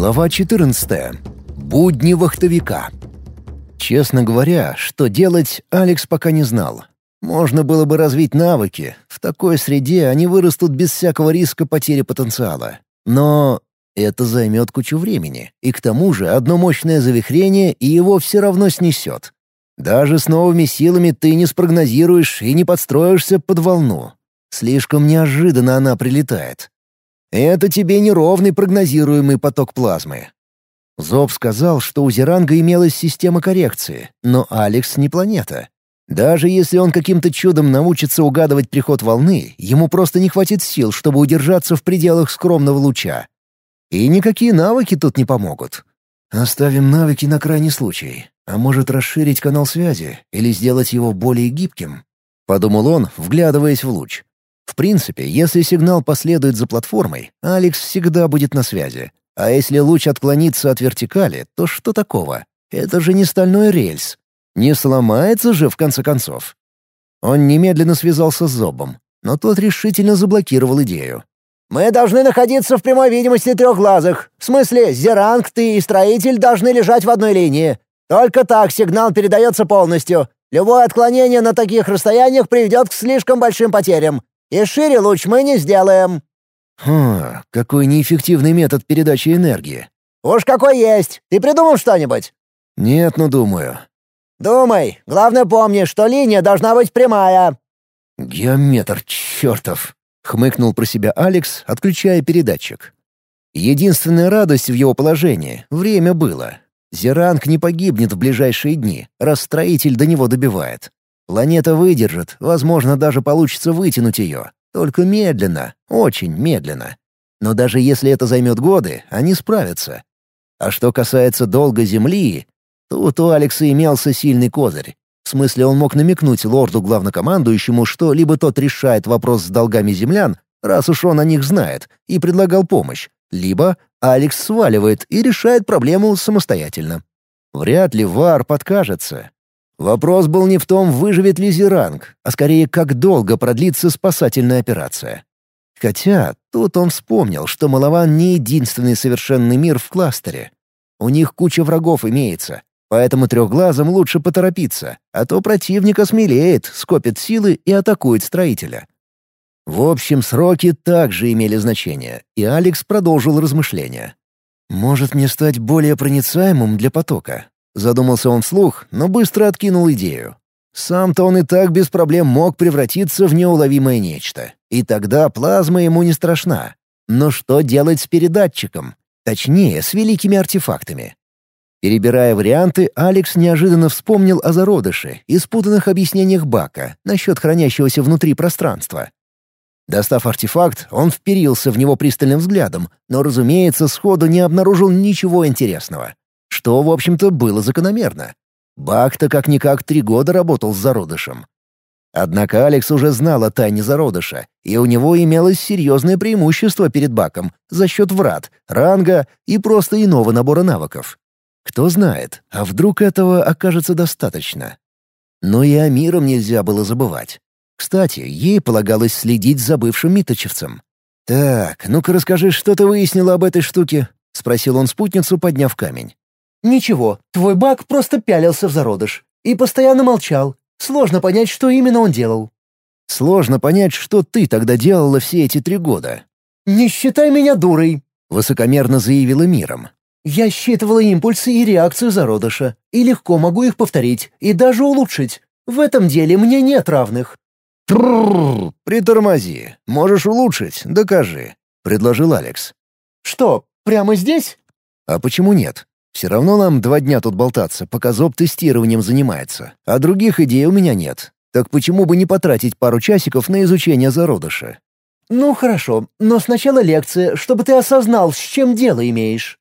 Глава 14. Будни вахтовика. Честно говоря, что делать, Алекс пока не знал. Можно было бы развить навыки. В такой среде они вырастут без всякого риска потери потенциала. Но это займет кучу времени. И к тому же одно мощное завихрение, и его все равно снесет. Даже с новыми силами ты не спрогнозируешь и не подстроишься под волну. Слишком неожиданно она прилетает. Это тебе не ровный прогнозируемый поток плазмы. Зоб сказал, что у Зеранга имелась система коррекции, но Алекс не планета. Даже если он каким-то чудом научится угадывать приход волны, ему просто не хватит сил, чтобы удержаться в пределах скромного луча. И никакие навыки тут не помогут. Оставим навыки на крайний случай. А может расширить канал связи или сделать его более гибким? Подумал он, вглядываясь в луч. В принципе, если сигнал последует за платформой, Алекс всегда будет на связи. А если луч отклонится от вертикали, то что такого? Это же не стальной рельс. Не сломается же, в конце концов. Он немедленно связался с Зобом, но тот решительно заблокировал идею. «Мы должны находиться в прямой видимости трехглазых. В смысле, Зеранг, ты и строитель должны лежать в одной линии. Только так сигнал передается полностью. Любое отклонение на таких расстояниях приведет к слишком большим потерям. И шире луч мы не сделаем». «Хм, какой неэффективный метод передачи энергии». «Уж какой есть! Ты придумал что-нибудь?» «Нет, но думаю». «Думай. Главное помни, что линия должна быть прямая». «Геометр чертов!» — хмыкнул про себя Алекс, отключая передатчик. Единственная радость в его положении — время было. Зеранг не погибнет в ближайшие дни, раз строитель до него добивает. Планета выдержит, возможно, даже получится вытянуть ее. Только медленно, очень медленно. Но даже если это займет годы, они справятся. А что касается долга Земли, тут у Алекса имелся сильный козырь. В смысле, он мог намекнуть лорду-главнокомандующему, что либо тот решает вопрос с долгами землян, раз уж он о них знает, и предлагал помощь, либо Алекс сваливает и решает проблему самостоятельно. Вряд ли Вар подкажется, Вопрос был не в том, выживет ли Зеранг, а скорее, как долго продлится спасательная операция. Хотя тут он вспомнил, что Малаван не единственный совершенный мир в кластере. У них куча врагов имеется, поэтому трехглазым лучше поторопиться, а то противник осмелеет, скопит силы и атакует строителя. В общем, сроки также имели значение, и Алекс продолжил размышления. «Может мне стать более проницаемым для потока? Задумался он вслух, но быстро откинул идею. Сам-то он и так без проблем мог превратиться в неуловимое нечто. И тогда плазма ему не страшна. Но что делать с передатчиком? Точнее, с великими артефактами. Перебирая варианты, Алекс неожиданно вспомнил о зародыше и спутанных объяснениях Бака насчет хранящегося внутри пространства. Достав артефакт, он вперился в него пристальным взглядом, но, разумеется, сходу не обнаружил ничего интересного что, в общем-то, было закономерно. Бак-то как-никак три года работал с зародышем. Однако Алекс уже знал о тайне зародыша, и у него имелось серьезное преимущество перед Баком за счет врат, ранга и просто иного набора навыков. Кто знает, а вдруг этого окажется достаточно. Но и о нельзя было забывать. Кстати, ей полагалось следить за бывшим миточевцем. «Так, ну-ка расскажи, что ты выяснила об этой штуке?» — спросил он спутницу, подняв камень. «Ничего, твой баг просто пялился в зародыш. И постоянно молчал. Сложно понять, что именно он делал». «Сложно понять, что ты тогда делала все эти три года». «Не считай меня дурой», — высокомерно заявила миром. «Я считывала импульсы и реакцию зародыша, и легко могу их повторить, и даже улучшить. В этом деле мне нет равных». «Трррр, притормози. Можешь улучшить, докажи», — предложил Алекс. «Что, прямо здесь?» «А почему нет? Все равно нам два дня тут болтаться, пока Зоб тестированием занимается. А других идей у меня нет. Так почему бы не потратить пару часиков на изучение зародыша? Ну хорошо, но сначала лекция, чтобы ты осознал, с чем дело имеешь.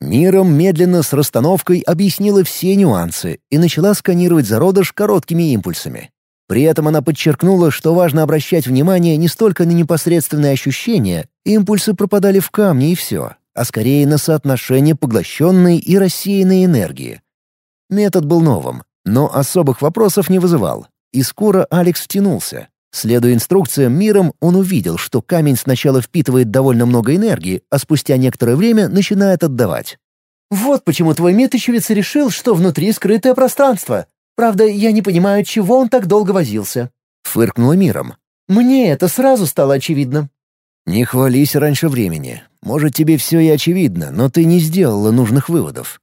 Миром медленно с расстановкой объяснила все нюансы и начала сканировать зародыш короткими импульсами. При этом она подчеркнула, что важно обращать внимание не столько на непосредственные ощущения, импульсы пропадали в камне и все, а скорее на соотношение поглощенной и рассеянной энергии. Метод был новым, но особых вопросов не вызывал, и скоро Алекс втянулся. Следуя инструкциям миром, он увидел, что камень сначала впитывает довольно много энергии, а спустя некоторое время начинает отдавать. «Вот почему твой меточевец решил, что внутри скрытое пространство. Правда, я не понимаю, чего он так долго возился». Фыркнула миром. «Мне это сразу стало очевидно». «Не хвались раньше времени. Может, тебе все и очевидно, но ты не сделала нужных выводов».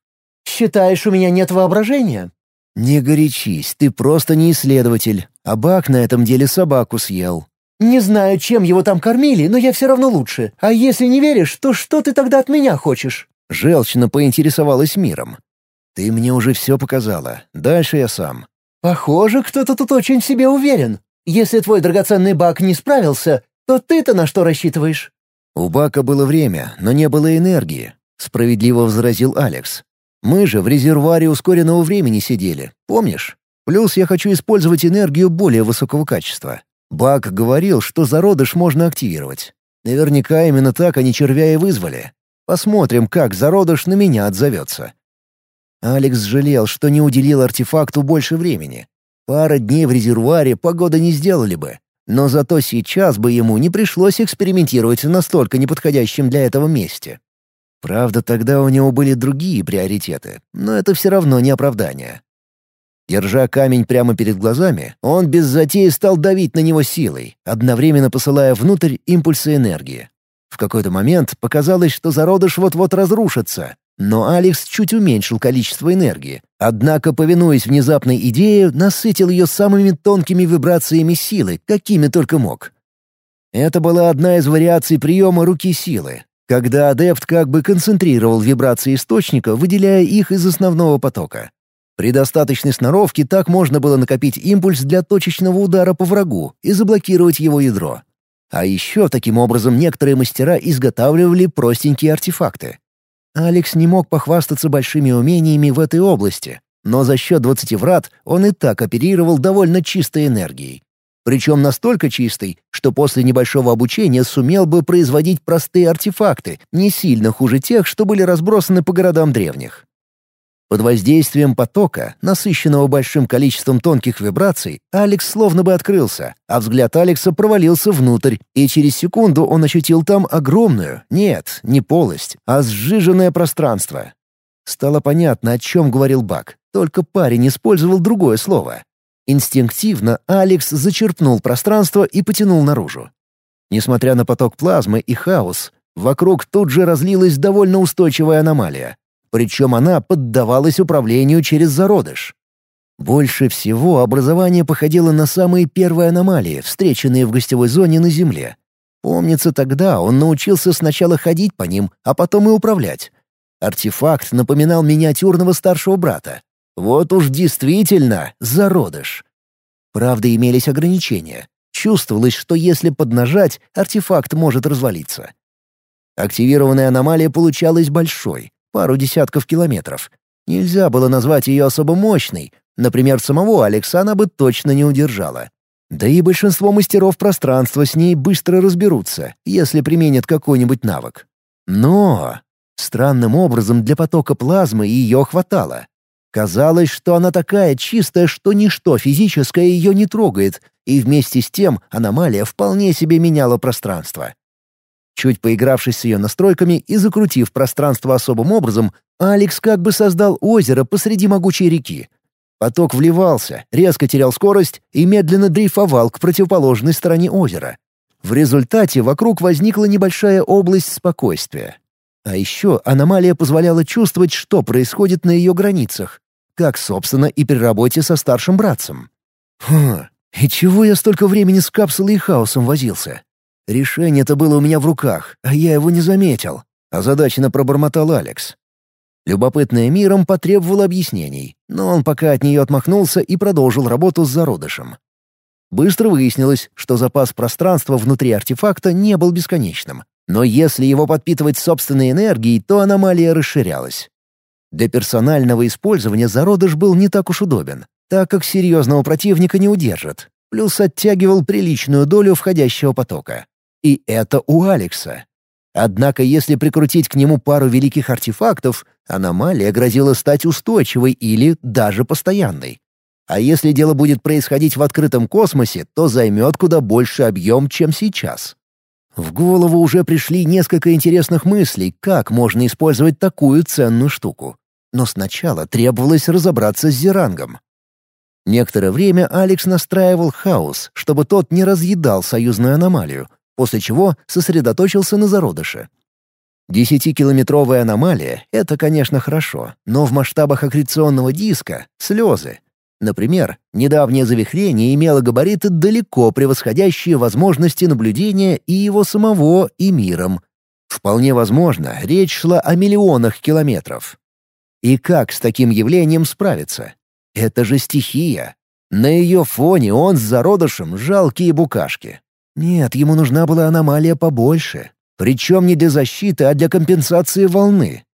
«Считаешь, у меня нет воображения?» «Не горячись, ты просто не исследователь, а Бак на этом деле собаку съел». «Не знаю, чем его там кормили, но я все равно лучше. А если не веришь, то что ты тогда от меня хочешь?» Желчно поинтересовалась миром. «Ты мне уже все показала. Дальше я сам». «Похоже, кто-то тут очень в себе уверен. Если твой драгоценный Бак не справился, то ты-то на что рассчитываешь?» «У Бака было время, но не было энергии», — справедливо возразил Алекс. Мы же в резервуаре ускоренного времени сидели, помнишь? Плюс я хочу использовать энергию более высокого качества. Бак говорил, что зародыш можно активировать. Наверняка именно так они червя и вызвали. Посмотрим, как зародыш на меня отзовется. Алекс жалел, что не уделил артефакту больше времени. Пара дней в резервуаре погода не сделали бы. Но зато сейчас бы ему не пришлось экспериментировать в настолько неподходящем для этого месте. Правда, тогда у него были другие приоритеты, но это все равно не оправдание. Держа камень прямо перед глазами, он без затеи стал давить на него силой, одновременно посылая внутрь импульсы энергии. В какой-то момент показалось, что зародыш вот-вот разрушится, но Алекс чуть уменьшил количество энергии, однако, повинуясь внезапной идее, насытил ее самыми тонкими вибрациями силы, какими только мог. Это была одна из вариаций приема руки силы, когда адепт как бы концентрировал вибрации источника, выделяя их из основного потока. При достаточной сноровке так можно было накопить импульс для точечного удара по врагу и заблокировать его ядро. А еще таким образом некоторые мастера изготавливали простенькие артефакты. Алекс не мог похвастаться большими умениями в этой области, но за счет 20 врат он и так оперировал довольно чистой энергией. Причем настолько чистый, что после небольшого обучения сумел бы производить простые артефакты, не сильно хуже тех, что были разбросаны по городам древних. Под воздействием потока, насыщенного большим количеством тонких вибраций, Алекс словно бы открылся, а взгляд Алекса провалился внутрь, и через секунду он ощутил там огромную, нет, не полость, а сжиженное пространство. Стало понятно, о чем говорил Бак, только парень использовал другое слово. Инстинктивно Алекс зачерпнул пространство и потянул наружу. Несмотря на поток плазмы и хаос, вокруг тут же разлилась довольно устойчивая аномалия. Причем она поддавалась управлению через зародыш. Больше всего образование походило на самые первые аномалии, встреченные в гостевой зоне на Земле. Помнится, тогда он научился сначала ходить по ним, а потом и управлять. Артефакт напоминал миниатюрного старшего брата, вот уж действительно зародыш. Правда, имелись ограничения. Чувствовалось, что если поднажать, артефакт может развалиться. Активированная аномалия получалась большой, пару десятков километров. Нельзя было назвать ее особо мощной. Например, самого Алекса она бы точно не удержала. Да и большинство мастеров пространства с ней быстро разберутся, если применят какой-нибудь навык. Но странным образом для потока плазмы ее хватало. Казалось, что она такая чистая, что ничто физическое ее не трогает, и вместе с тем аномалия вполне себе меняла пространство. Чуть поигравшись с ее настройками и закрутив пространство особым образом, Алекс как бы создал озеро посреди могучей реки. Поток вливался, резко терял скорость и медленно дрейфовал к противоположной стороне озера. В результате вокруг возникла небольшая область спокойствия. А еще аномалия позволяла чувствовать, что происходит на ее границах, как, собственно, и при работе со старшим братцем. Хм, и чего я столько времени с капсулой и хаосом возился? Решение-то было у меня в руках, а я его не заметил. Озадаченно пробормотал Алекс. Любопытная миром потребовала объяснений, но он пока от нее отмахнулся и продолжил работу с зародышем. Быстро выяснилось, что запас пространства внутри артефакта не был бесконечным. Но если его подпитывать собственной энергией, то аномалия расширялась. Для персонального использования зародыш был не так уж удобен, так как серьезного противника не удержит, плюс оттягивал приличную долю входящего потока. И это у Алекса. Однако если прикрутить к нему пару великих артефактов, аномалия грозила стать устойчивой или даже постоянной. А если дело будет происходить в открытом космосе, то займет куда больше объем, чем сейчас. В голову уже пришли несколько интересных мыслей, как можно использовать такую ценную штуку. Но сначала требовалось разобраться с Зерангом. Некоторое время Алекс настраивал хаос, чтобы тот не разъедал союзную аномалию, после чего сосредоточился на зародыше. Десятикилометровая аномалия — это, конечно, хорошо, но в масштабах аккреционного диска — слезы. Например, недавнее завихрение имело габариты, далеко превосходящие возможности наблюдения и его самого, и миром. Вполне возможно, речь шла о миллионах километров. И как с таким явлением справиться? Это же стихия. На ее фоне он с зародышем жалкие букашки. Нет, ему нужна была аномалия побольше. Причем не для защиты, а для компенсации волны.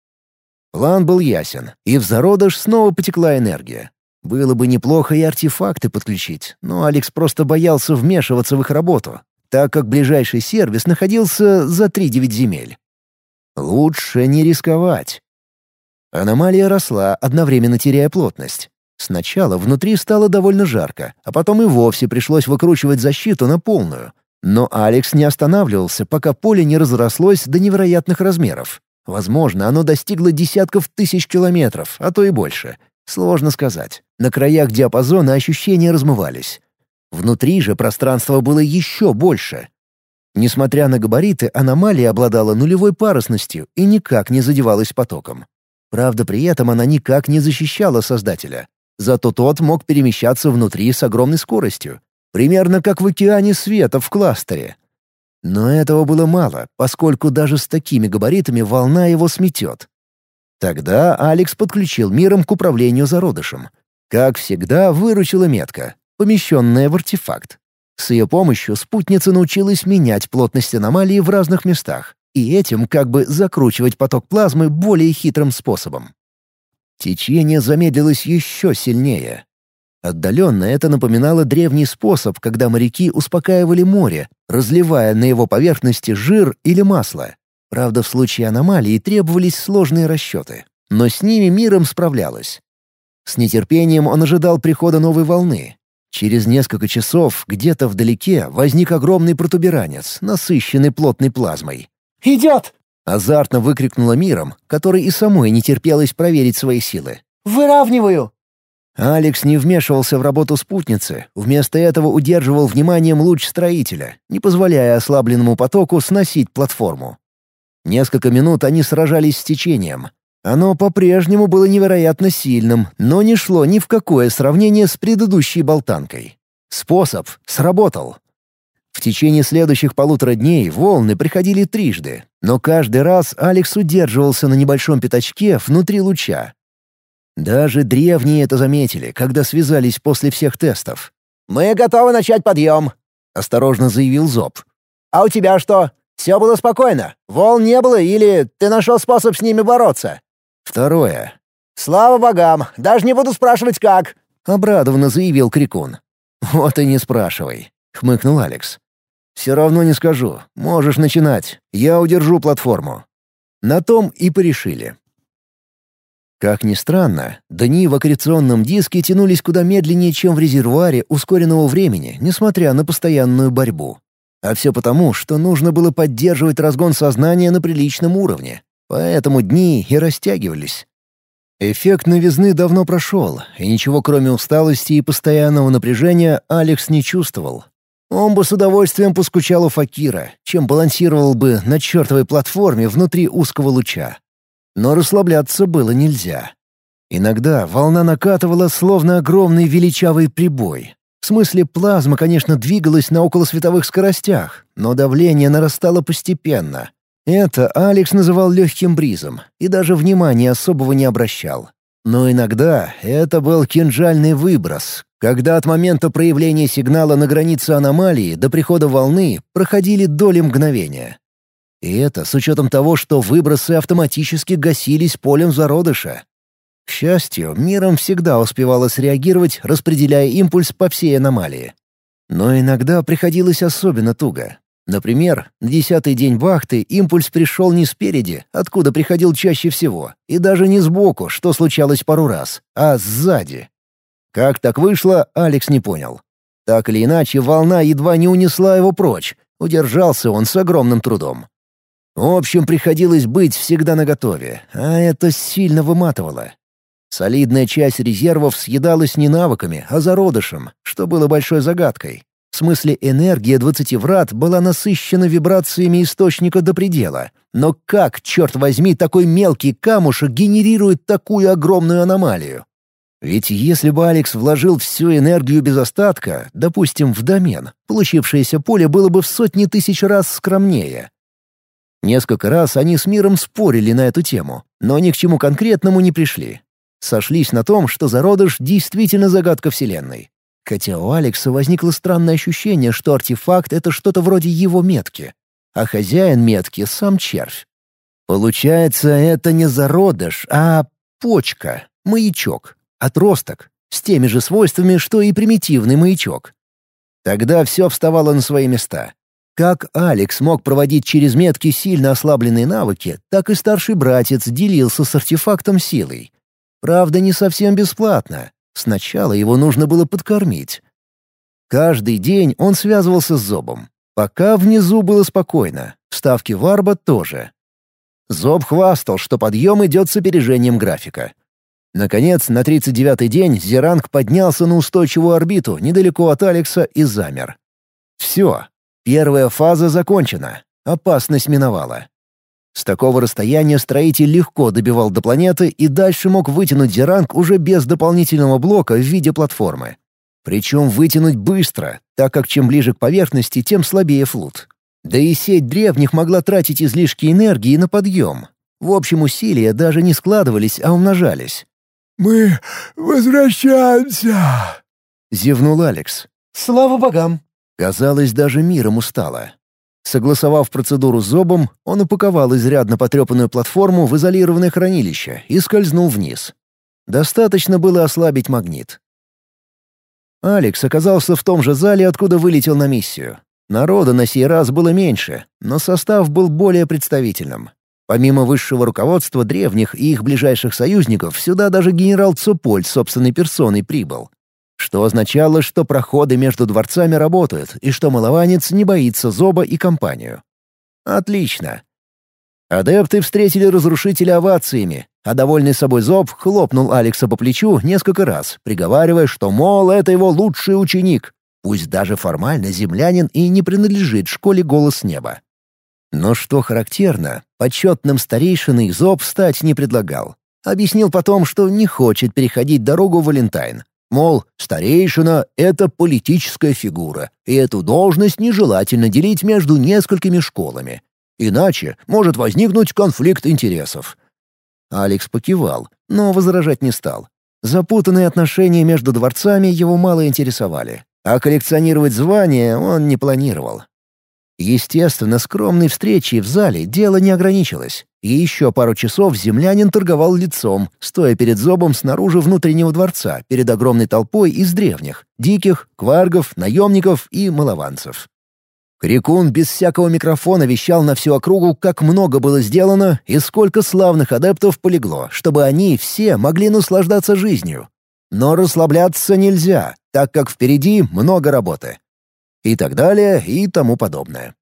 План был ясен, и в зародыш снова потекла энергия. Было бы неплохо и артефакты подключить, но Алекс просто боялся вмешиваться в их работу, так как ближайший сервис находился за 3-9 земель. Лучше не рисковать. Аномалия росла, одновременно теряя плотность. Сначала внутри стало довольно жарко, а потом и вовсе пришлось выкручивать защиту на полную. Но Алекс не останавливался, пока поле не разрослось до невероятных размеров. Возможно, оно достигло десятков тысяч километров, а то и больше. Сложно сказать. На краях диапазона ощущения размывались. Внутри же пространство было еще больше. Несмотря на габариты, аномалия обладала нулевой парусностью и никак не задевалась потоком. Правда, при этом она никак не защищала Создателя. Зато тот мог перемещаться внутри с огромной скоростью, примерно как в океане света в кластере. Но этого было мало, поскольку даже с такими габаритами волна его сметет. Тогда Алекс подключил миром к управлению зародышем. Как всегда, выручила метка, помещенная в артефакт. С ее помощью спутница научилась менять плотность аномалии в разных местах и этим как бы закручивать поток плазмы более хитрым способом. Течение замедлилось еще сильнее. Отдаленно это напоминало древний способ, когда моряки успокаивали море, разливая на его поверхности жир или масло. Правда, в случае аномалии требовались сложные расчеты, но с ними миром справлялась. С нетерпением он ожидал прихода новой волны. Через несколько часов где-то вдалеке возник огромный протуберанец, насыщенный плотной плазмой. «Идет!» Азартно выкрикнула миром, которой и самой не терпелось проверить свои силы. «Выравниваю!» Алекс не вмешивался в работу спутницы, вместо этого удерживал вниманием луч строителя, не позволяя ослабленному потоку сносить платформу. Несколько минут они сражались с течением. Оно по-прежнему было невероятно сильным, но не шло ни в какое сравнение с предыдущей болтанкой. Способ сработал. В течение следующих полутора дней волны приходили трижды, но каждый раз Алекс удерживался на небольшом пятачке внутри луча. Даже древние это заметили, когда связались после всех тестов. «Мы готовы начать подъем», — осторожно заявил Зоб. «А у тебя что? Все было спокойно? Волн не было или ты нашел способ с ними бороться?» «Второе». «Слава богам! Даже не буду спрашивать, как!» — обрадованно заявил Крикун. «Вот и не спрашивай», — хмыкнул Алекс. «Все равно не скажу. Можешь начинать. Я удержу платформу». На том и порешили. Как ни странно, дни в аккреционном диске тянулись куда медленнее, чем в резервуаре ускоренного времени, несмотря на постоянную борьбу. А все потому, что нужно было поддерживать разгон сознания на приличном уровне. Поэтому дни и растягивались. Эффект новизны давно прошел, и ничего кроме усталости и постоянного напряжения Алекс не чувствовал. Он бы с удовольствием поскучал у Факира, чем балансировал бы на чертовой платформе внутри узкого луча. Но расслабляться было нельзя. Иногда волна накатывала, словно огромный величавый прибой. В смысле, плазма, конечно, двигалась на околосветовых скоростях, но давление нарастало постепенно. Это Алекс называл легким бризом и даже внимания особого не обращал. Но иногда это был кинжальный выброс, когда от момента проявления сигнала на границе аномалии до прихода волны проходили доли мгновения. И это с учетом того, что выбросы автоматически гасились полем зародыша. К счастью, миром всегда успевало среагировать, распределяя импульс по всей аномалии. Но иногда приходилось особенно туго. Например, на десятый день вахты импульс пришел не спереди, откуда приходил чаще всего, и даже не сбоку, что случалось пару раз, а сзади. Как так вышло, Алекс не понял. Так или иначе, волна едва не унесла его прочь. Удержался он с огромным трудом. В общем, приходилось быть всегда наготове, а это сильно выматывало. Солидная часть резервов съедалась не навыками, а зародышем, что было большой загадкой. В смысле, энергия двадцати врат была насыщена вибрациями источника до предела. Но как, черт возьми, такой мелкий камушек генерирует такую огромную аномалию? Ведь если бы Алекс вложил всю энергию без остатка, допустим, в домен, получившееся поле было бы в сотни тысяч раз скромнее. Несколько раз они с миром спорили на эту тему, но ни к чему конкретному не пришли. Сошлись на том, что зародыш действительно загадка Вселенной. Хотя у Алекса возникло странное ощущение, что артефакт — это что-то вроде его метки, а хозяин метки — сам червь. Получается, это не зародыш, а почка, маячок, отросток, с теми же свойствами, что и примитивный маячок. Тогда все вставало на свои места. Как Алекс мог проводить через метки сильно ослабленные навыки, так и старший братец делился с артефактом силой. Правда, не совсем бесплатно. Сначала его нужно было подкормить. Каждый день он связывался с Зобом. Пока внизу было спокойно, ставки Варба тоже. Зоб хвастал, что подъем идет с опережением графика. Наконец, на 39-й день Зеранг поднялся на устойчивую орбиту недалеко от Алекса и замер. Все, первая фаза закончена, опасность миновала. С такого расстояния строитель легко добивал до планеты и дальше мог вытянуть Зеранг уже без дополнительного блока в виде платформы. Причем вытянуть быстро, так как чем ближе к поверхности, тем слабее флут. Да и сеть древних могла тратить излишки энергии на подъем. В общем, усилия даже не складывались, а умножались. «Мы возвращаемся!» — зевнул Алекс. «Слава богам!» Казалось, даже миром устало. Согласовав процедуру с Зобом, он упаковал изрядно потрепанную платформу в изолированное хранилище и скользнул вниз. Достаточно было ослабить магнит. Алекс оказался в том же зале, откуда вылетел на миссию. Народа на сей раз было меньше, но состав был более представительным. Помимо высшего руководства древних и их ближайших союзников, сюда даже генерал Цополь собственной персоной прибыл что означало, что проходы между дворцами работают и что малованец не боится Зоба и компанию. Отлично. Адепты встретили разрушителя овациями, а довольный собой Зоб хлопнул Алекса по плечу несколько раз, приговаривая, что, мол, это его лучший ученик, пусть даже формально землянин и не принадлежит школе «Голос неба». Но что характерно, почетным старейшиной Зоб стать не предлагал. Объяснил потом, что не хочет переходить дорогу Валентайн, Мол, старейшина — это политическая фигура, и эту должность нежелательно делить между несколькими школами. Иначе может возникнуть конфликт интересов. Алекс покивал, но возражать не стал. Запутанные отношения между дворцами его мало интересовали, а коллекционировать звания он не планировал. Естественно, скромной встречей в зале дело не ограничилось. И еще пару часов землянин торговал лицом, стоя перед зобом снаружи внутреннего дворца, перед огромной толпой из древних, диких, кваргов, наемников и малованцев. Крикун без всякого микрофона вещал на всю округу, как много было сделано и сколько славных адептов полегло, чтобы они все могли наслаждаться жизнью. Но расслабляться нельзя, так как впереди много работы и так далее и тому подобное.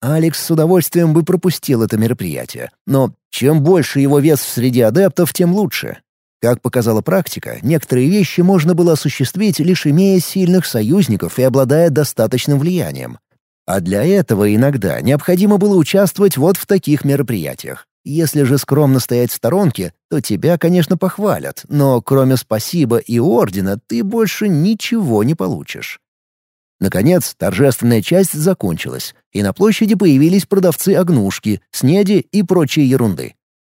Алекс с удовольствием бы пропустил это мероприятие, но чем больше его вес в среде адептов, тем лучше. Как показала практика, некоторые вещи можно было осуществить, лишь имея сильных союзников и обладая достаточным влиянием. А для этого иногда необходимо было участвовать вот в таких мероприятиях. Если же скромно стоять в сторонке, то тебя, конечно, похвалят, но кроме спасибо и ордена ты больше ничего не получишь. Наконец, торжественная часть закончилась, и на площади появились продавцы-огнушки, снеди и прочей ерунды.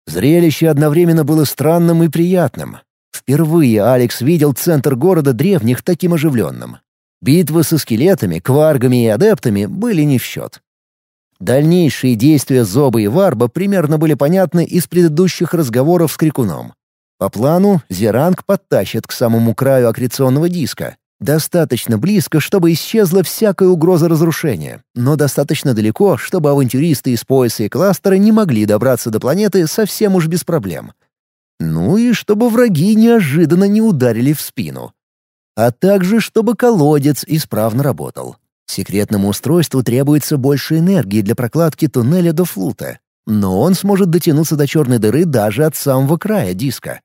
Зрелище одновременно было странным и приятным. Впервые Алекс видел центр города древних таким оживленным. Битвы со скелетами, кваргами и адептами были не в счет. Дальнейшие действия Зоба и Варба примерно были понятны из предыдущих разговоров с Крикуном. По плану, Зеранг подтащит к самому краю аккреционного диска, Достаточно близко, чтобы исчезла всякая угроза разрушения, но достаточно далеко, чтобы авантюристы из пояса и кластера не могли добраться до планеты совсем уж без проблем. Ну и чтобы враги неожиданно не ударили в спину. а также чтобы колодец исправно работал. Секретному устройству требуется больше энергии для прокладки туннеля до флута, но он сможет дотянуться до черной дыры даже от самого края диска.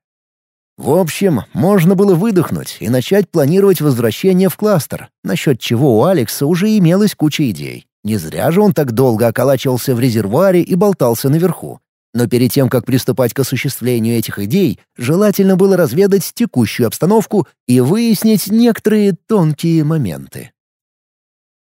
В общем, можно было выдохнуть и начать планировать возвращение в кластер, насчет чего у Алекса уже имелась куча идей. Не зря же он так долго околачивался в резервуаре и болтался наверху. Но перед тем, как приступать к осуществлению этих идей, желательно было разведать текущую обстановку и выяснить некоторые тонкие моменты.